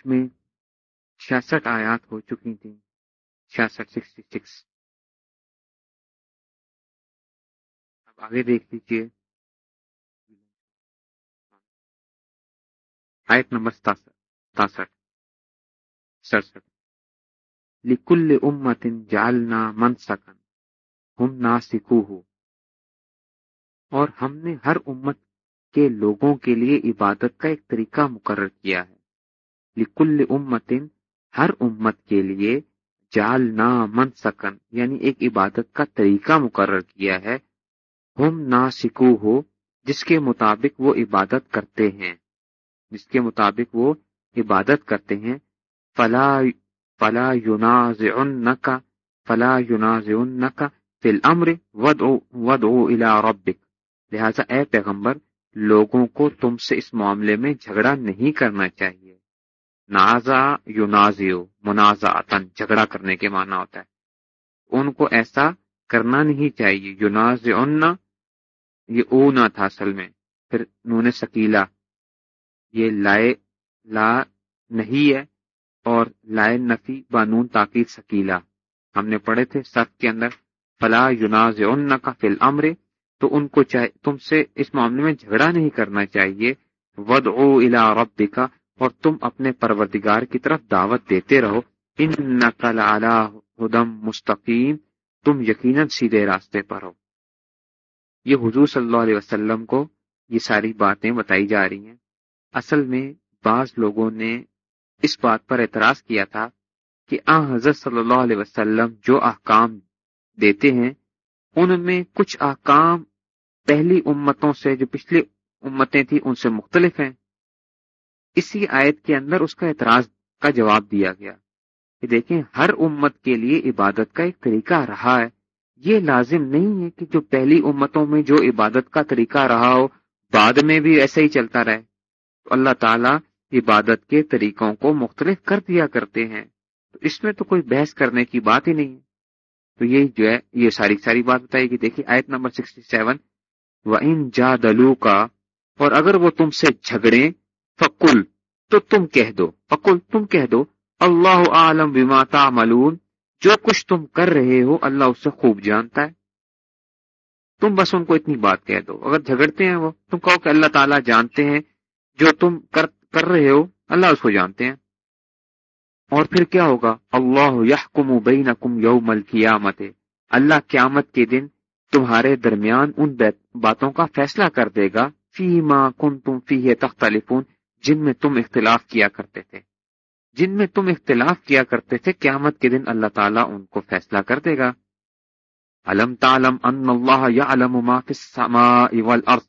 حج میں چھیاسٹھ آیات ہو چکی تھیں۔ چھیاسٹھ، سکسٹی سکس۔ اب آگے دیکھ لیجیے آیت نمبر ستاسٹھ سڑسٹھ۔ لکل امت جالنا من سکن ہم نہ سکھو ہو اور ہم نے ہر امت کے لوگوں کے لیے عبادت کا ایک طریقہ مقرر کیا ہے۔ لکل امت ہر امت کے لیے جال نا من سکن یعنی ایک عبادت کا طریقہ مقرر کیا ہے۔ ہم نہ ہو، جس کے مطابق وہ عبادت کرتے ہیں۔ جس کے مطابق وہ عبادت کرتے ہیں۔ فلا فلا یوناز کا فلا یوناز کا فل امر ود ود الا ربک۔ لہذا اے پیغمبر، لوگوں کو تم سے اس معاملے میں جھگڑا نہیں کرنا چاہیے۔ نازا یونازیو، منازع جھگڑا کرنے کے معنی ہوتا ہے۔ ان کو ایسا کرنا نہیں چاہیے۔ یوناز یہ او نہ تھا اصل میں۔ پھر نون سکیلا یہ لائے، لا نہیں ہے اور لائے نفی بانون تاکید سکیلا ہم نے پڑھے تھے سب کے اندر، فلا یوناز کا فل امر تو ان کو چاہے، تم سے اس معاملے میں جھگڑا نہیں کرنا چاہیے۔ ود او الا رب اور تم اپنے پروردگار کی طرف دعوت دیتے رہو۔ ان نقل ہدم مستقیم۔ تم یقیناً سیدھے راستے پر ہو۔ یہ حضور صلی اللہ علیہ وسلم کو یہ ساری باتیں بتائی جا رہی ہیں۔ اصل میں بعض لوگوں نے اس بات پر اعتراض کیا تھا کہ آ حضرت صلی اللہ علیہ وسلم جو احکام دیتے ہیں، ان میں کچھ احکام پہلی امتوں سے جو پچھلی امتیں تھیں، ان سے مختلف ہیں۔ اسی آیت کے اندر اس کا اعتراض کا جواب دیا گیا دیکھیں، ہر امت کے لیے عبادت کا ایک طریقہ رہا ہے۔ یہ لازم نہیں ہے کہ جو پہلی امتوں میں جو عبادت کا طریقہ رہا ہو، بعد میں بھی ایسا ہی چلتا رہے۔ تو اللہ تعالیٰ عبادت کے طریقوں کو مختلف کر دیا کرتے ہیں۔ تو اس میں تو کوئی بحث کرنے کی بات ہی نہیں ہے۔ تو یہ جو ہے، یہ ساری ساری بات بتائے گی دیکھیے آیت نمبر سکسٹی سیون و ان جا دلو کا اور اگر وہ تم سے جھگڑے فکل تو تم کہہ دو۔ فکل تم کہہ دو، اللہ عالم وماتا ملون جو کچھ تم کر رہے ہو، اللہ اس سے خوب جانتا ہے۔ تم بس ان کو اتنی بات کہہ دو۔ اگر جھگڑتے ہیں وہ، تم کہو کہ اللہ تعالیٰ جانتے ہیں، جو تم کر کر رہے ہو، اللہ اس کو جانتے ہیں۔ اور پھر کیا ہوگا؟ اللہ یحکم بینکم یوم القیامت، اللہ قیامت کے دن تمہارے درمیان ان باتوں کا فیصلہ کر دے گا۔ فی ما کن فی تختلفون جن میں تم اختلاف کیا کرتے تھے۔ جن میں تم اختلاف کیا کرتے تھے، قیامت کے دن اللہ تعالیٰ ان کو فیصلہ کر دے گا۔ علم تعلم ان اللہ یا علم ما فی السماء والارض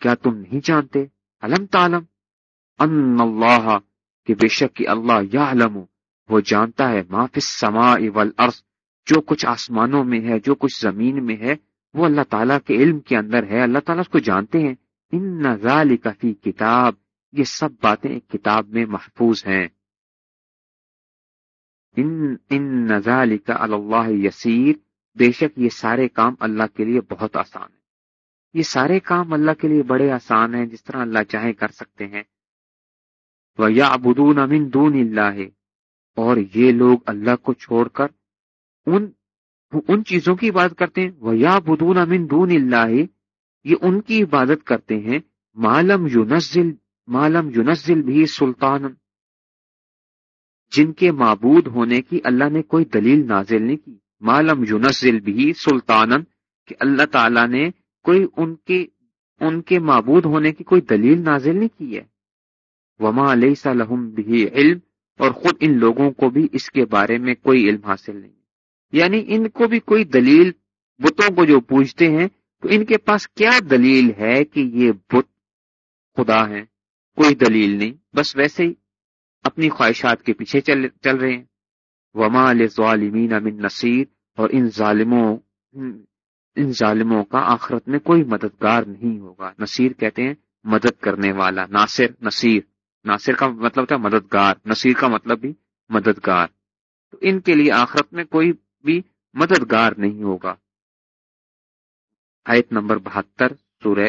کیا تم نہیں جانتے؟ علم تعلم ان اللہ کہ بے شک کہ اللہ یا علم وہ جانتا ہے ما فی السماء والارض جو کچھ آسمانوں میں ہے، جو کچھ زمین میں ہے، وہ اللہ تعالیٰ کے علم کے اندر ہے۔ اللہ تعالیٰ اس کو جانتے ہیں۔ ان نظال کفی کتاب۔ یہ سب باتیں ایک کتاب میں محفوظ ہیں۔ ان نظال کا اللہ یسیر، بے شک یہ سارے کام اللہ کے لیے بہت آسان ہے یہ سارے کام اللہ کے لیے بڑے آسان ہیں، جس طرح اللہ چاہے کر سکتے ہیں۔ وہ یا ابدون امن دون اللہ اور یہ لوگ اللہ کو چھوڑ کر ان ان چیزوں کی عبادت کرتے ہیں۔ وہ یا بدون امن دون اللہ یہ ان کی عبادت کرتے ہیں۔ معلم یونزل معلم یونزل بھی سلطان جن کے معبود ہونے کی اللہ نے کوئی دلیل نازل نہیں کی۔ معلم یونزل بھی سلطان کہ اللہ تعالی نے کوئی ان کے ان کے معبود ہونے کی کوئی دلیل نازل نہیں کی ہے۔ وما علیہ لہم بھی علم اور خود ان لوگوں کو بھی اس کے بارے میں کوئی علم حاصل نہیں۔ یعنی ان کو بھی کوئی دلیل، بتوں کو جو پوچھتے ہیں تو ان کے پاس کیا دلیل ہے کہ یہ بت خدا ہے کوئی دلیل نہیں، بس ویسے ہی اپنی خواہشات کے پیچھے چل چل رہے ہیں۔ وما ظالمین امن نصیر اور ان ظالموں ان ظالموں کا آخرت میں کوئی مددگار نہیں ہوگا۔ نصیر کہتے ہیں مدد کرنے والا، ناصر، نصیر۔ ناصر کا مطلب تھا مددگار، نصیر کا مطلب بھی مددگار۔ تو ان کے لیے آخرت میں کوئی بھی مددگار نہیں ہوگا۔ آیت نمبر بہتر، سورہ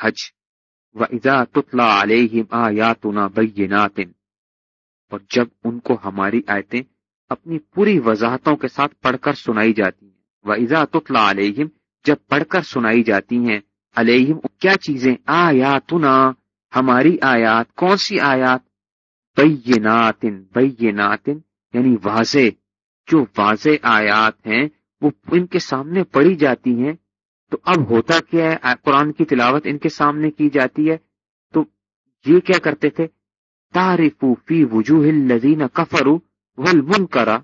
حج۔ و ادا تتلا علیہ اور جب ان کو ہماری آیتیں اپنی پوری وضاحتوں کے ساتھ پڑھ کر سنائی جاتی ہیں۔ وَإِذَا تُطْلَى عَلَيْهِمْ جب پڑھ کر سنائی جاتی ہیں علیہم کیا چیزیں؟ آیاتنا۔ ہماری آیات، کون سی آیات؟ بینات بینات یعنی واضح۔ جو واضح آیات ہیں، وہ ان کے سامنے پڑھی جاتی ہیں۔ تو اب ہوتا کیا ہے؟ قرآن کی تلاوت ان کے سامنے کی جاتی ہے۔ تو یہ کیا کرتے تھے؟ تعریف فی وجوہ الذین کفروا والمنکرہ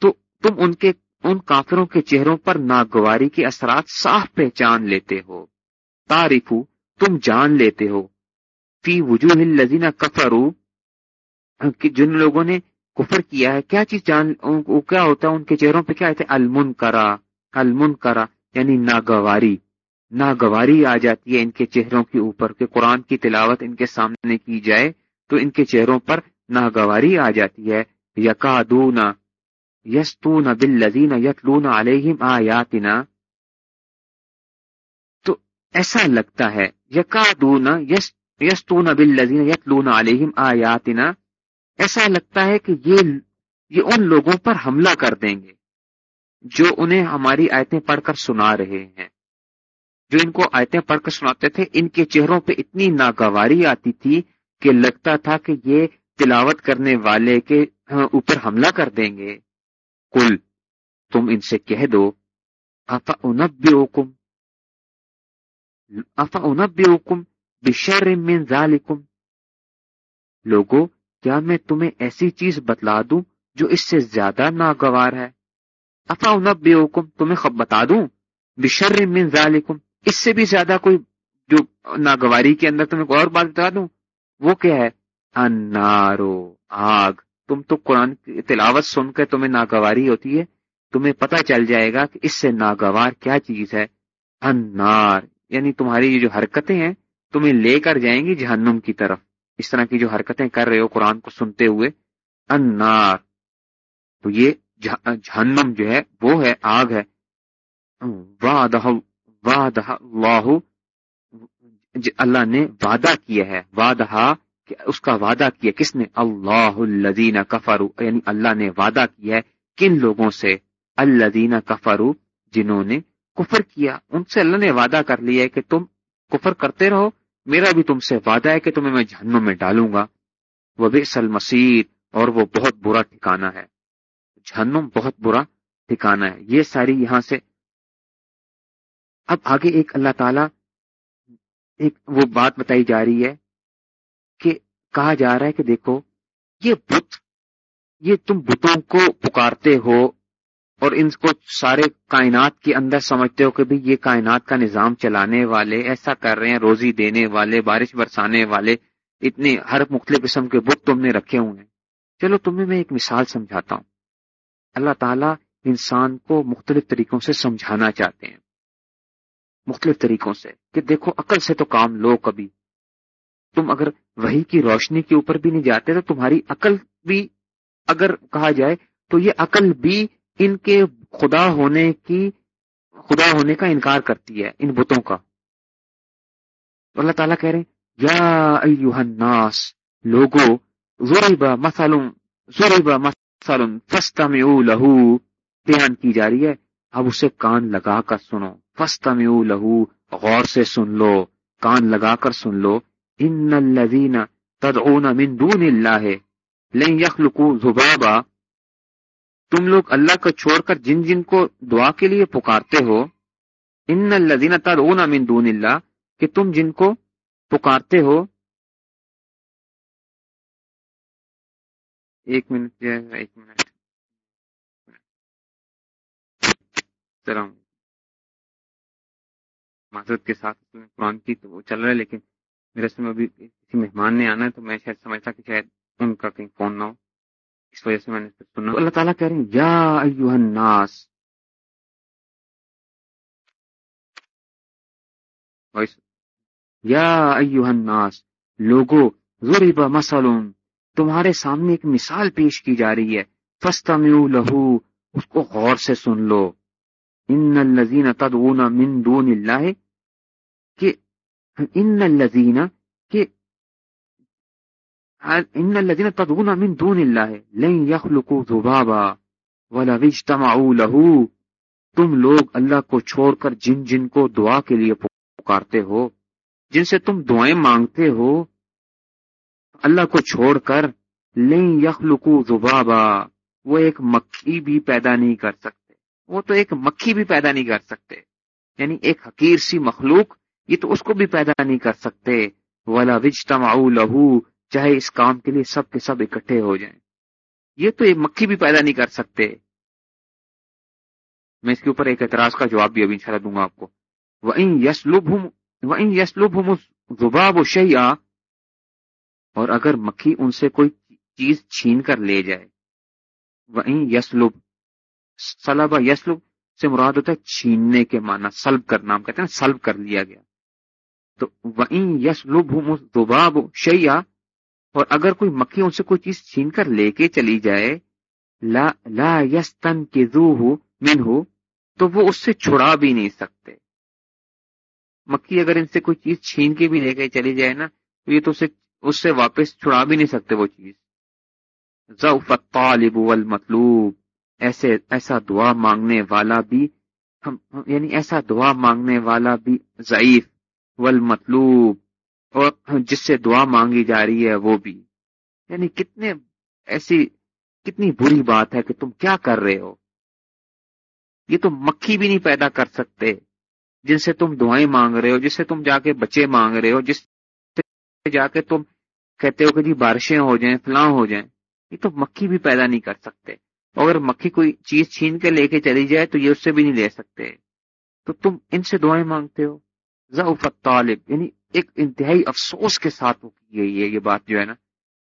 تو تم ان کے، ان کافروں کے چہروں پر ناگواری کے اثرات صاف پہچان لیتے ہو۔ تعریف تم جان لیتے ہو۔ فی وجوہ الذین کفروا۔ جن لوگوں نے کفر کیا ہے، کیا چیز جان کیا ہوتا ہے؟ ان کے چہروں پہ کیا ہے المن کرا المن کرا یعنی ناگواری۔ ناگواری آ جاتی ہے ان کے چہروں کے اوپر کہ قرآن کی تلاوت ان کے سامنے کی جائے تو ان کے چہروں پر ناگواری آ جاتی ہے۔ یقادون یستون بالذین یتلون علیہم آیاتنا۔ تو ایسا لگتا ہے یقادون یستون بالذین یتلون علیہم آیاتنا۔ ایسا لگتا ہے کہ یہ یہ ان لوگوں پر حملہ کر دیں گے۔ جو انہیں ہماری آیتیں پڑھ کر سنا رہے ہیں۔ جو ان کو آیتیں پڑھ کر سناتے تھے، ان کے چہروں پہ اتنی ناگواری آتی تھی کہ لگتا تھا کہ یہ تلاوت کرنے والے کے اوپر حملہ کر دیں گے۔ کل تم ان سے کہہ دو، افا انب حکم افا انب حکم بشر من ذالکم۔ لوگو، کیا میں تمہیں ایسی چیز بتلا دوں جو اس سے زیادہ ناگوار ہے؟ افا انب حکم تمہیں بتا دوں، بشر من ذالکم، اس سے بھی زیادہ کوئی جو ناگواری کے اندر تمہیں اور بات بتا دوں، وہ کیا ہے؟ انارو آگ۔ تم تو قرآن کی تلاوت سن کے تمہیں ناگواری ہوتی ہے، تمہیں پتہ چل جائے گا کہ اس سے ناگوار کیا چیز ہے۔ انار یعنی تمہاری یہ جو حرکتیں ہیں، تمہیں لے کر جائیں گی جہنم کی طرف۔ اس طرح کی جو حرکتیں کر رہے ہو قرآن کو سنتے ہوئے۔ انار تو یہ جہنم جو ہے، وہ ہے، آگ ہے۔ اللہ جی، اللہ نے وعدہ کیا ہے۔ وعدہ اس کا وعدہ کیا۔ کس نے؟ اللہ الدین کفرو یعنی اللہ نے وعدہ کیا ہے کن لوگوں سے؟ اللہ کفرو جنہوں نے کفر کیا۔ ان سے اللہ نے وعدہ کر لیا ہے کہ تم کفر کرتے رہو۔ میرا بھی تم سے وعدہ ہے کہ تمہیں میں جہنم میں ڈالوں گا۔ وہ بے سل مسیر اور وہ بہت برا ٹھکانا ہے۔ جہنم بہت برا ٹھکانا ہے۔ یہ ساری یہاں سے۔ اب آگے ایک اللہ تعالی ایک وہ بات بتائی جا رہی ہے کہ کہا جا رہا ہے کہ دیکھو، یہ بت، یہ تم بتوں کو پکارتے ہو اور ان کو سارے کائنات کے اندر سمجھتے ہو کہ بھی یہ کائنات کا نظام چلانے والے، ایسا کر رہے ہیں، روزی دینے والے، بارش برسانے والے، اتنے ہر مختلف قسم کے بت تم نے رکھے ہوئے ہیں۔ چلو تمہیں میں ایک مثال سمجھاتا ہوں۔ اللہ تعالیٰ انسان کو مختلف طریقوں سے سمجھانا چاہتے ہیں۔ مختلف طریقوں سے کہ دیکھو عقل سے تو کام لو کبھی۔ تم اگر وہی کی روشنی کے اوپر بھی نہیں جاتے تو تمہاری عقل بھی اگر کہا جائے تو یہ عقل بھی ان کے خدا ہونے کی خدا ہونے کا انکار کرتی ہے ان بتوں کا۔ اللہ تعالیٰ کہہ رہے ہیں، یا الناس، لوگو ضرب مثلن ضرب مثلن فستمعو لہو بیان کی جا رہی ہے۔ اب اسے کان لگا کر سنو۔ فستمعو لہو غور سے سن لو۔ کان لگا کر سن لو۔ ان الذین تدعون من دون اللہ لن یخلقو ذبابا۔ تم لوگ اللہ کو چھوڑ کر جن جن کو دعا کے لیے پکارتے ہو۔ ان الذین تدعون من دون اللہ کہ تم جن کو پکارتے ہو۔ ایک منٹ ایک منٹ۔ سلام معذرت کے ساتھ قرآن کی تو وہ چل رہا ہے، لیکن میرے سے ابھی کسی مہمان نے آنا ہے، تو میں شاید سمجھتا کہ شاید ان کا کہیں فون نہ ہو۔ اس وجہ سے میں نے سننا اللہ تعالیٰ کہہ رہے ہیں، یا ایوہ الناس۔ یا ایوہ الناس، لوگو ضرب مسلون تمہارے سامنے ایک مثال پیش کی جا رہی ہے۔ فستمیو لہو اس کو غور سے سن لو۔ ان الذین تدعون من دون اللہ، کہ ان الذین، کہ ان الذين تدعون من دون الله لن يخلقوا ذبابا ولا اجتمعوا له۔ تم لوگ اللہ کو چھوڑ کر جن جن کو دعا کے لیے پکارتے ہو، جن سے تم دعائیں مانگتے ہو اللہ کو چھوڑ کر لن يخلقوا ذبابا، وہ ایک مکھی بھی پیدا نہیں کر سکتے۔ وہ تو ایک مکھی بھی پیدا نہیں کر سکتے۔ یعنی ایک حقیر سی مخلوق، یہ تو اس کو بھی پیدا نہیں کر سکتے۔ ولا وجتمعوا لہو چاہے اس کام کے لیے سب کے سب اکٹھے ہو جائیں۔ یہ تو ایک مکھی بھی پیدا نہیں کر سکتے۔ میں اس کے اوپر ایک اعتراض کا جواب بھی ابھی انشاءاللہ دوں گا آپ کو۔ وَإِن يَسْلُبْهُمْ، وَإِن يَسْلُبْهُمُ ذُبَابُ شَيْئًا اور اگر مکھی ان سے کوئی چیز چھین کر لے جائے۔ وہیں یسلب سلب یسلب سے مراد ہوتا ہے چھیننے کے معنی سلب کرنا ہم کہتے ہیں سلب کر لیا گیا۔ تو وہیں یسلب دباب شیا اور اگر کوئی مکھی ان سے کوئی چیز چھین کر لے کے چلی جائے، لا لا یستن کے زو ہو من ہو تو وہ اس سے چھڑا بھی نہیں سکتے۔ مکھی اگر ان سے کوئی چیز چھین کے بھی لے کے چلی جائے نا، تو یہ تو اسے اس سے واپس چھڑا بھی نہیں سکتے وہ چیز۔ ضعف الطالب والمطلوب۔ ایسے، ایسا دعا مانگنے والا بھی ہم یعنی ایسا دعا مانگنے والا بھی ضعیف والمطلوب۔ اور جس سے دعا مانگی جا رہی ہے وہ بھی۔ یعنی کتنے ایسی، کتنی بری بات ہے کہ تم کیا کر رہے ہو۔ یہ تو مکھی بھی نہیں پیدا کر سکتے۔ جن سے تم دعائیں مانگ رہے ہو، جس سے تم جا کے بچے مانگ رہے ہو، جس سے جا کے تم کہتے ہو کہ جی بارشیں ہو جائیں، فلاں ہو جائیں، یہ تو مکھی بھی پیدا نہیں کر سکتے۔ اگر مکھی کوئی چیز چھین کے لے کے چلی جائے تو یہ اس سے بھی نہیں لے سکتے۔ تو تم ان سے دعائیں مانگتے ہو۔ ضعف طالب یعنی ایک انتہائی افسوس کے ساتھ وہ کی گئی ہے یہ بات جو ہے نا،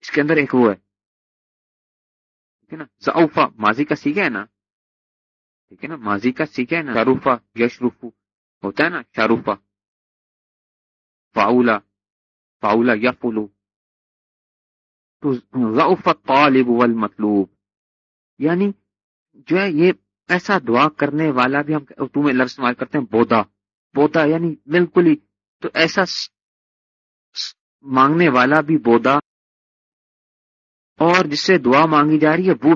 اس کے اندر ایک وہ ہے۔ ٹھیک ہے نا؟ ضعفا ماضی کا سیکھا ہے نا؟ ٹھیک ہے نا؟ ماضی کا سیکھا ہے نا؟ شاروفا یشروفو ہوتا ہے نا؟ شاروفا فاؤلا فاؤلا یا فلو تو ضعف طالب والمطلوب۔ یعنی جو ہے یہ ایسا دعا کرنے والا بھی ہم اردو میں لفظ استعمال کرتے ہیں بودا۔ بودا یعنی بالکل ہی تو ایسا مانگنے والا بھی بودا۔ اور جس سے دعا مانگی جا رہی ہے وہ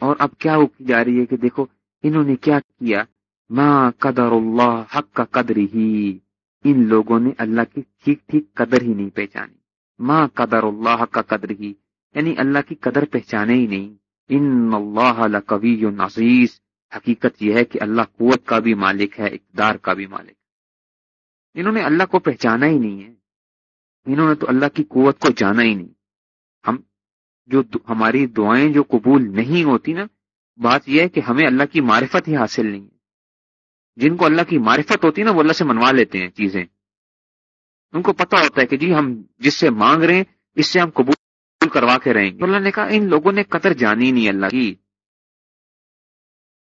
اور اب کیا ہو کی جا رہی ہے کہ دیکھو انہوں نے کیا کیا؟ ماں قدر اللہ حق کا قدر ہی ان لوگوں نے اللہ کی ٹھیک ٹھیک قدر ہی نہیں پہچانی۔ ماں قدر اللہ حق کا قدر ہی یعنی اللہ کی قدر پہچانے ہی نہیں۔ ان اللہ لقوی عزیز۔ حقیقت یہ ہے کہ اللہ قوت کا بھی مالک ہے اقتدار کا بھی مالک۔ انہوں نے اللہ کو پہچانا ہی نہیں ہے۔ انہوں نے تو اللہ کی قوت کو جانا ہی نہیں۔ ہم جو ہماری دعائیں جو قبول نہیں ہوتی نا، بات یہ ہے کہ ہمیں اللہ کی معرفت ہی حاصل نہیں ہے۔ جن کو اللہ کی معرفت ہوتی ہے نا، وہ اللہ سے منوا لیتے ہیں چیزیں۔ ان کو پتا ہوتا ہے کہ جی ہم جس سے مانگ رہے ہیں، اس سے ہم قبول کروا کے رہیں گے۔ اللہ نے کہا، ان لوگوں نے قطر جانی نہیں اللہ کی۔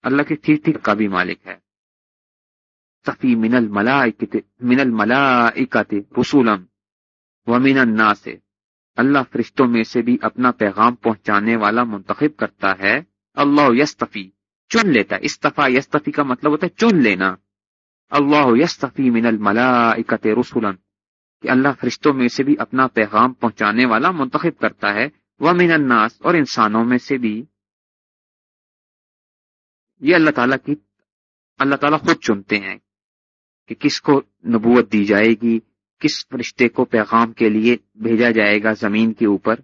اللہ کی ٹھیک ٹھیک کا بھی مالک ہے۔ صفی من الملا من الملا رسولم و من النا سے اللہ فرشتوں میں سے بھی اپنا پیغام پہنچانے والا منتخب کرتا ہے۔ اللہ یستفی، چن لیتا ہے۔ استفا، یستفی کا مطلب ہوتا ہے چن لینا۔ اللہ یستفی من الملا رسولن۔ کہ اللہ فرشتوں میں سے بھی اپنا پیغام پہنچانے والا منتخب کرتا ہے۔ وہ مین الناس، اور انسانوں میں سے بھی۔ یہ اللہ تعالیٰ کی اللہ تعالیٰ خود چنتے ہیں کہ کس کو نبوت دی جائے گی، کس فرشتے کو پیغام کے لیے بھیجا جائے گا زمین کے اوپر۔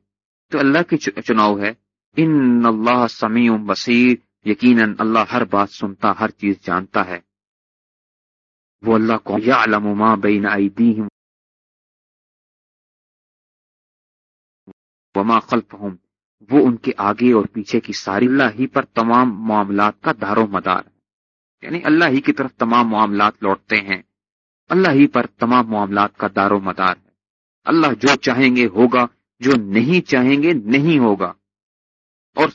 تو اللہ کی چناؤ ہے۔ ان اللہ سمیع بصیر یقیناً اللہ ہر بات سنتا، ہر چیز جانتا ہے۔ وہ اللہ کو یا علم بین ایدیہم وما خلفہم، وہ ان کے آگے اور پیچھے کی ساری اللہ ہی پر تمام معاملات کا دار و مدار۔ یعنی اللہ ہی کی طرف تمام معاملات لوٹتے ہیں۔ اللہ ہی پر تمام معاملات کا دار و مدار۔ ہے اللہ جو چاہیں گے ہوگا، جو نہیں چاہیں گے نہیں ہوگا۔ اور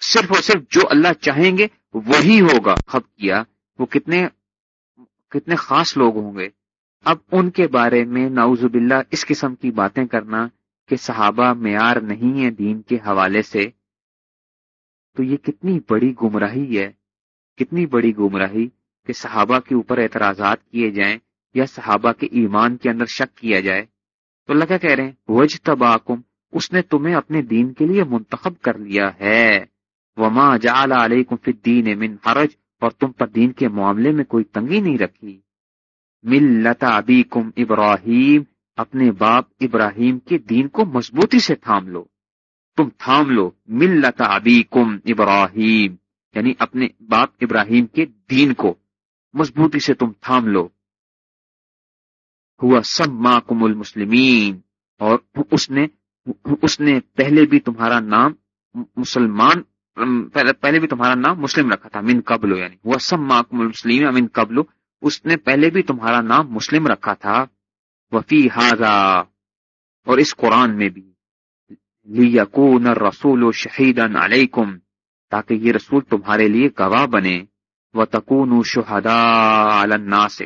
صرف اور صرف جو اللہ چاہیں گے، وہی ہوگا۔ خب کیا۔ وہ کتنے کتنے خاص لوگ ہوں گے۔ اب ان کے بارے میں نعوذ باللہ اس قسم کی باتیں کرنا کہ صحابہ معیار نہیں ہے دین کے حوالے سے، تو یہ کتنی بڑی گمراہی ہے، کتنی بڑی گمراہی کہ صحابہ کے اوپر اعتراضات کیے جائیں یا صحابہ کے ایمان کے اندر شک کیا جائے۔ تو اللہ کیا کہہ رہے ہیں؟ وج تباکم اس نے تمہیں اپنے دین کے لیے منتخب کر لیا ہے۔ وما جعل علیکم فی الدین من حرج، اور تم پر دین کے معاملے میں کوئی تنگی نہیں رکھی۔ ملت ابیکم ابراہیم اپنے باپ ابراہیم کے دین کو مضبوطی سے تھام لو۔ تم تھام لو ملت ابیکم ابراہیم یعنی اپنے باپ ابراہیم کے دین کو۔ مضبوطی سے تم تھام لو۔ ہوا سب ماکم المسلمین، اور اس نے اس نے پہلے بھی تمہارا نام مسلمان، پہلے بھی تمہارا نام مسلم رکھا تھا، من قبل یعنی وہ سب ماکم المسلم امن قبل، اس نے پہلے بھی تمہارا نام مسلم رکھا تھا۔ وفی حاضا اور اس قرآن میں بھی، لیکون الرسول شہید علیکم، تاکہ یہ رسول تمہارے لیے گواہ بنے و تکون شہدا الناس،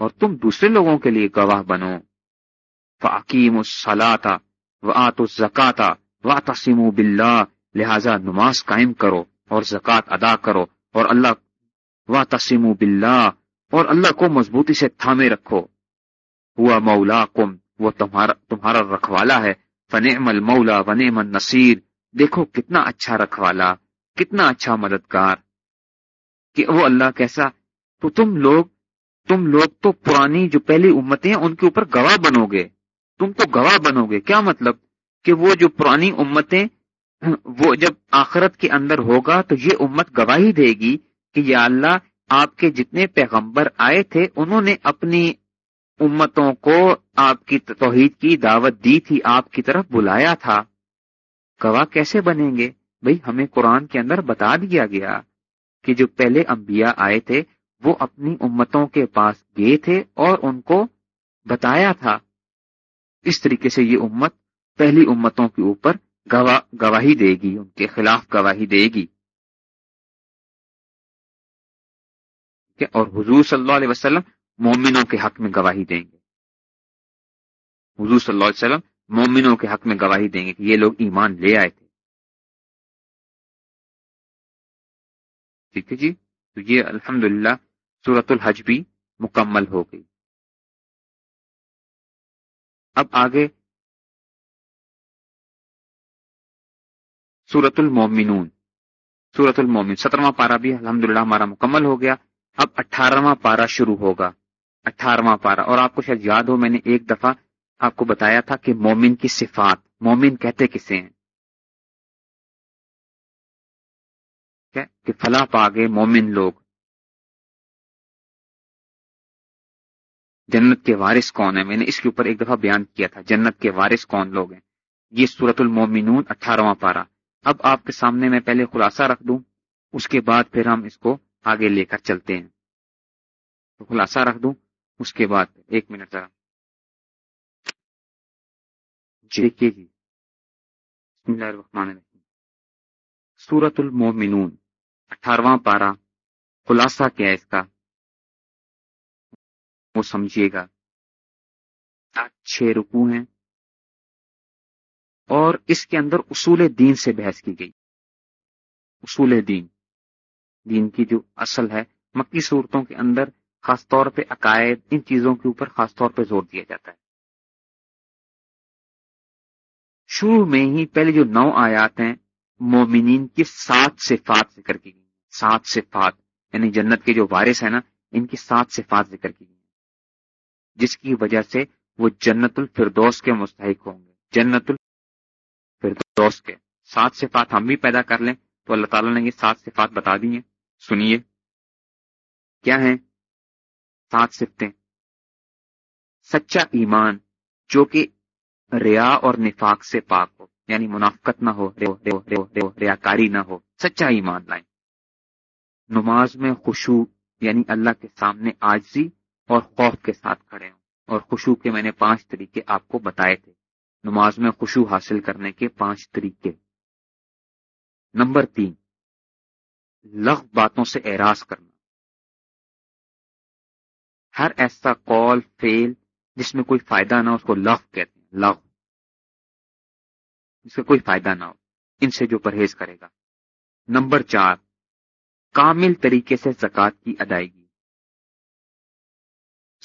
اور تم دوسرے لوگوں کے لیے گواہ بنو فعقیم الصلاۃ و آت الزکاتا و تسیم لہذا نماز قائم کرو اور زکوٰۃ ادا کرو، اور اللہ، و تسیم اور اللہ کو مضبوطی سے تھامے رکھو۔ ہوا مولا کم وہ تمہارا تمہارا رکھوالا ہے۔ فنعم المولا، ونعم النصیر۔ دیکھو کتنا اچھا رکھوالا، کتنا اچھا مددگار۔ کہ وہ اللہ کیسا، تو تم لوگ تم لوگ تو پرانی جو پہلی امتیں ہیں، ان کے اوپر گواہ بنو گے۔ تم تو گواہ بنو گے۔ کیا مطلب؟ کہ وہ جو پرانی امتیں وہ جب آخرت کے اندر ہوگا، تو یہ امت گواہی دے گی کہ یا اللہ، آپ کے جتنے پیغمبر آئے تھے، انہوں نے اپنی امتوں کو آپ کی توحید کی دعوت دی تھی، آپ کی طرف بلایا تھا۔ گواہ کیسے بنیں گے؟ بھئی، ہمیں قرآن کے اندر بتا دیا گیا کہ جو پہلے انبیاء آئے تھے، وہ اپنی امتوں کے پاس گئے تھے اور ان کو بتایا تھا۔ اس طریقے سے یہ امت پہلی امتوں کے اوپر گواہ، گواہی دے گی، ان کے خلاف گواہی دے گی۔ اور حضور صلی اللہ علیہ وسلم مومنوں کے حق میں گواہی دیں گے۔ حضور صلی اللہ علیہ وسلم مومنوں کے حق میں گواہی دیں گے کہ یہ لوگ ایمان لے آئے تھے۔ ٹھیک ہے جی؟ تو یہ الحمد للہ سورت الحج بھی مکمل ہو گئی۔ اب آگے سورت المومنون۔ سورت المومن سترواں پارا بھی الحمدللہ ہمارا مکمل ہو گیا۔ اب اٹھارہواں پارا شروع ہوگا۔ اٹھارہواں پارا اور آپ کو شاید یاد ہو، میں نے ایک دفعہ آپ کو بتایا تھا کہ مومن کی صفات، مومن کہتے کسے ہیں؟ کہ فلاں پاگے مومن لوگ۔ جنت کے وارث کون ہیں؟ میں نے اس کے اوپر ایک دفعہ بیان کیا تھا، جنت کے وارث کون لوگ ہیں؟ یہ سورت المومنون اٹھارہواں پارا اب آپ کے سامنے میں پہلے خلاصہ رکھ دوں، اس کے بعد پھر ہم اس کو آگے لے کر چلتے ہیں۔ تو خلاصہ رکھ دوں اس کے بعد ایک منٹ ذرا۔ جی دیکھیے جی۔ بسم اللہ الرحمن الرحیم۔ سورت المومنون اٹھارہواں پارا خلاصہ کیا اس کا؟ وہ سمجھیے گا۔ چھ رکو ہیں۔ اور اس کے اندر اصول دین سے بحث کی گئی۔ اصول دین۔ دین کی جو اصل ہے، مکی صورتوں کے اندر خاص طور پہ عقائد ان چیزوں کے اوپر خاص طور پہ زور دیا جاتا ہے۔ شروع میں ہی پہلے جو نو آیات ہیں، مومنین کی سات صفات ذکر کی گئی۔ سات صفات یعنی جنت کے جو وارث ہیں نا، ان کی سات صفات ذکر کی گئی جس کی وجہ سے وہ جنت الفردوس کے مستحق ہوں گے۔ جنت الفردوس کے سات صفات ہم بھی پیدا کر لیں تو اللہ تعالیٰ نے یہ سات صفات بتا دی ہیں۔ سنیے۔ کیا ہیں؟ سات صفتیں۔ سچا ایمان جو کہ ریا اور نفاق سے پاک ہو یعنی منافقت نہ ہو، ریا کاری نہ ہو، سچا ایمان لائیں۔ نماز میں خوشو یعنی اللہ کے سامنے آجزی اور خوف کے ساتھ کھڑے ہوں۔ اور خوشو کے میں نے پانچ طریقے آپ کو بتائے تھے۔ نماز میں خوشو حاصل کرنے کے پانچ طریقے۔ نمبر تین لغ باتوں سے اعراض کرنا۔ ہر ایسا کال فیل جس میں کوئی فائدہ نہ ہو، اس کو لغ کہتے ہیں لغ جس کا کوئی فائدہ نہ ہو، ان سے جو پرہیز کرے گا۔ نمبر چار، کامل طریقے سے زکات کی ادائیگی۔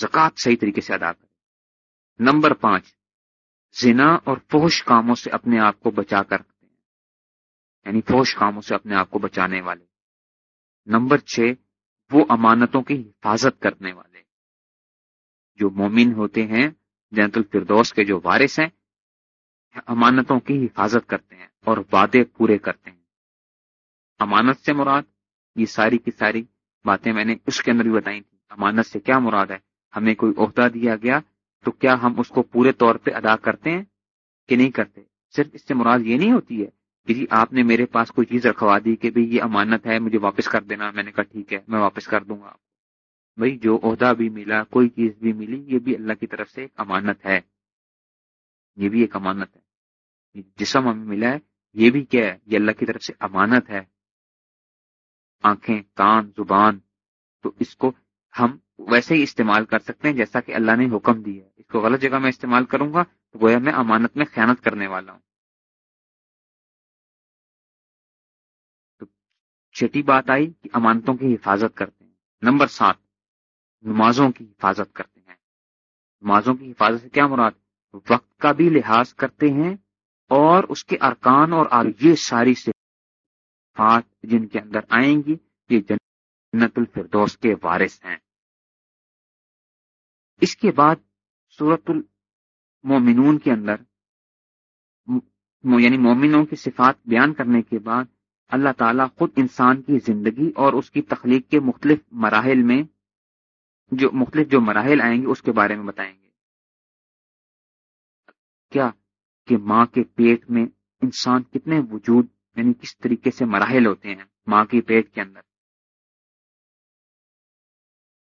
زکات صحیح طریقے سے ادا کرے نمبر پانچ، زنا اور فوش کاموں سے اپنے آپ کو بچا کر رکھتے ہیں۔ یعنی فوش کاموں سے اپنے آپ کو بچانے والے۔ نمبر چھ، وہ امانتوں کی حفاظت کرنے والے۔ جو مومن ہوتے ہیں، جنت الفردوس کے جو وارث ہیں، امانتوں کی حفاظت کرتے ہیں اور وعدے پورے کرتے ہیں۔ امانت سے مراد، یہ ساری کی ساری باتیں میں نے اس کے اندر بھی بتائی تھی امانت سے کیا مراد ہے؟ ہمیں کوئی عہدہ دیا گیا تو کیا ہم اس کو پورے طور پہ ادا کرتے ہیں کہ نہیں کرتے؟ صرف اس سے مراد یہ نہیں ہوتی ہے کہ جی آپ نے میرے پاس کوئی چیز رکھوا دی کہ بھائی یہ امانت ہے، مجھے واپس کر دینا، میں نے کہا ٹھیک ہے، میں واپس کر دوں گا بھائی، جو عہدہ بھی ملا، کوئی چیز بھی ملی، یہ بھی اللہ کی طرف سے ایک امانت ہے۔ یہ بھی ایک امانت ہے۔ جسم ہمیں ملا ہے، یہ بھی کیا ہے؟ یہ اللہ کی طرف سے امانت ہے۔ آنکھیں، کان، زبان۔ تو اس کو ہم ویسے ہی استعمال کر سکتے ہیں، جیسا کہ اللہ نے حکم دیا ہے۔ اس کو غلط جگہ میں استعمال کروں گا، تو گویا میں امانت میں خیانت کرنے والا ہوں۔ تو چھٹی بات آئی کہ امانتوں کی حفاظت کرتے ہیں۔ نمبر سات نمازوں کی حفاظت کرتے ہیں۔ نمازوں کی حفاظت سے کیا مراد؟ وقت کا بھی لحاظ کرتے ہیں اور اس کے ارکان اور یہ ساری صفات جن کے اندر آئیں گی، یہ جنت الفردوس کے وارث ہیں۔ اس کے بعد سورت المومنون کے اندر یعنی مومنوں کی صفات بیان کرنے کے بعد، اللہ تعالیٰ خود انسان کی زندگی اور اس کی تخلیق کے مختلف مراحل میں جو مختلف جو مراحل آئیں گے، اس کے بارے میں بتائیں گے۔ کیا کہ ماں کے پیٹ میں انسان کتنے وجود یعنی کس طریقے سے مراحل ہوتے ہیں ماں کے پیٹ کے اندر؟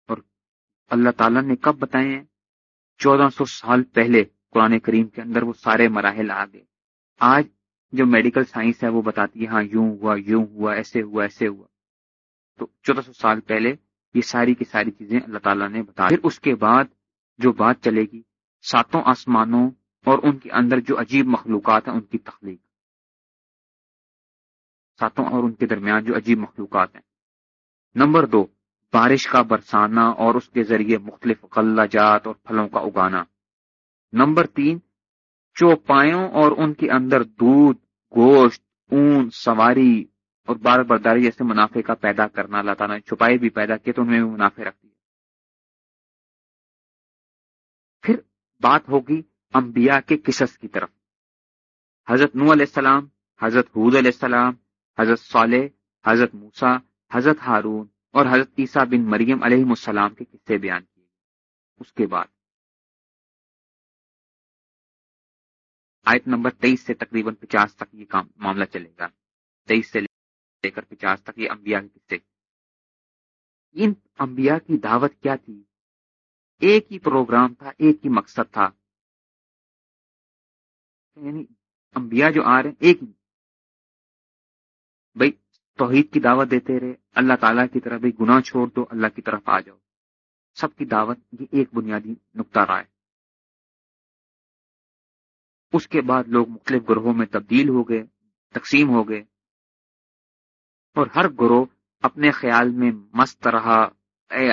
اور اللہ تعالیٰ نے کب بتائے ہیں؟ چودہ سو سال پہلے قرآن کریم کے اندر وہ سارے مراحل آ گئے۔ آج جو میڈیکل سائنس ہے وہ بتاتی ہے ہاں یوں ہوا یوں ہوا، ایسے ہوا ایسے ہوا۔ تو چودہ سو سال پہلے یہ ساری کی ساری چیزیں اللہ تعالیٰ نے بتا پھر اس کے بعد جو بات چلے گی، ساتوں آسمانوں اور ان کے اندر جو عجیب مخلوقات ہیں، ان کی تخلیق۔ ساتوں اور ان کے درمیان جو عجیب مخلوقات ہیں۔ نمبر دو، بارش کا برسانا اور اس کے ذریعے مختلف غلہ جات اور پھلوں کا اگانا۔ نمبر تین، چوپایوں اور ان کے اندر دودھ، گوشت، اون، سواری اور بار برداری جیسے منافع کا پیدا کرنا، اللہ تعالیٰ نے چھپائی بھی پیدا کیے تو ان میں بھی منافع رکھتی ہے پھر بات ہوگی انبیاء کے قصص کی طرف۔ حضرت نو علیہ السلام، حضرت حود علیہ السلام، حضرت صالح، حضرت موسا حضرت ہارون اور حضرت عیسیٰ بن مریم علیہ السلام کے قصے بیان کیے۔ اس کے بعد۔ آیت نمبر تیئیس سے تقریباً پچاس تک یہ کام، معاملہ چلے گا۔ تیئیس سے لے کر پچاس تک یہ انبیاء کے قصے۔ ان انبیاء کی دعوت کیا تھی؟ ایک ہی پروگرام تھا، ایک ہی مقصد تھا۔ یعنی انبیاء جو آ رہے ہیں، ایک ہی۔ بھائی، توحید کی دعوت دیتے رہے، اللہ تعالیٰ کی طرف گناہ چھوڑ دو، اللہ کی طرف آ جاؤ۔ سب کی دعوت یہ ایک بنیادی نقطہ رہا ہے۔ اس کے بعد لوگ مختلف گروہوں میں تبدیل ہو گئے، تقسیم ہو گئے۔ اور ہر گروہ اپنے خیال میں مست رہا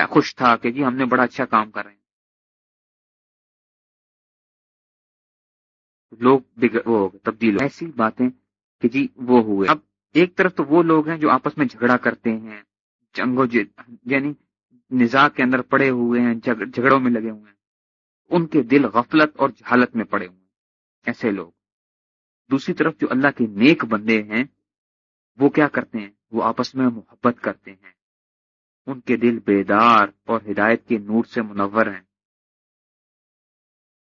خوش تھا کہ جی ہم نے بڑا اچھا کام کر رہے ہیں۔ لوگ وہ تبدیل ایسی باتیں کہ جی وہ ہوئے۔ اب ایک طرف تو وہ لوگ ہیں جو آپس میں جھگڑا کرتے ہیں، جنگوں یعنی نزا کے اندر پڑے ہوئے ہیں جھگڑوں میں لگے ہوئے ہیں۔ ان کے دل غفلت اور جہالت میں پڑے ہوئے ہیں۔ ایسے لوگ۔ دوسری طرف جو اللہ کے نیک بندے ہیں، وہ کیا کرتے ہیں؟ وہ آپس میں محبت کرتے ہیں۔ ان کے دل بیدار اور ہدایت کے نور سے منور ہیں۔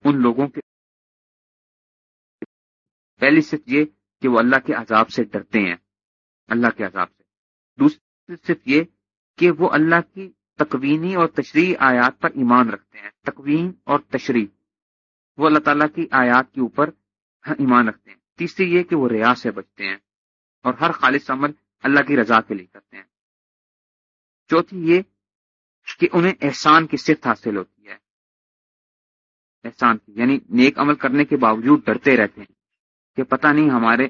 ان لوگوں کے پہلی صرف یہ کہ وہ اللہ کے عذاب سے ڈرتے ہیں۔ اللہ کے عذاب سے۔ دوسری صرف یہ کہ وہ اللہ کی تکوینی اور تشریح آیات پر ایمان رکھتے ہیں۔ تکوین اور تشریح۔ وہ اللہ تعالیٰ کی آیات کے اوپر ایمان رکھتے ہیں۔ تیسری یہ کہ وہ ریا سے بچتے ہیں اور ہر خالص عمل اللہ کی رضا کے لیے کرتے ہیں۔ چوتھی یہ کہ انہیں احسان کی صفت حاصل ہوتی ہے۔ احسان کی یعنی نیک عمل کرنے کے باوجود ڈرتے رہتے ہیں کہ پتہ نہیں ہمارے،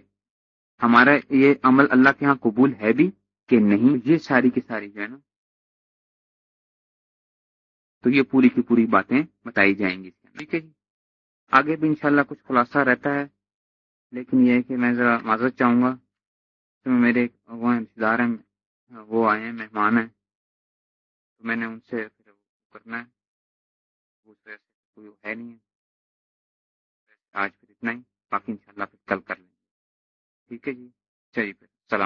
ہمارا یہ عمل اللہ کے ہاں قبول ہے بھی کہ نہیں، یہ ساری کی ساری جو ہے نا۔ تو یہ پوری کی پوری باتیں بتائی جائیں گی۔ ٹھیک ہے جی۔ آگے بھی انشاءاللہ کچھ خلاصہ رہتا ہے، لیکن یہ ہے کہ میں ذرا معذرت چاہوں گا۔ کہ میرے وہ رشتے دار ہیں، وہ آئے ہیں، مہمان ہیں۔ تو میں نے ان سے پھر کرنا ہے۔ اس وجہ سے کوئی ہے نہیں ہے۔ آج پھر اتنا ہی۔ باقی انشاءاللہ پھر کل کر لیں گے۔ ٹھیک ہے جی۔ چلیے پھر۔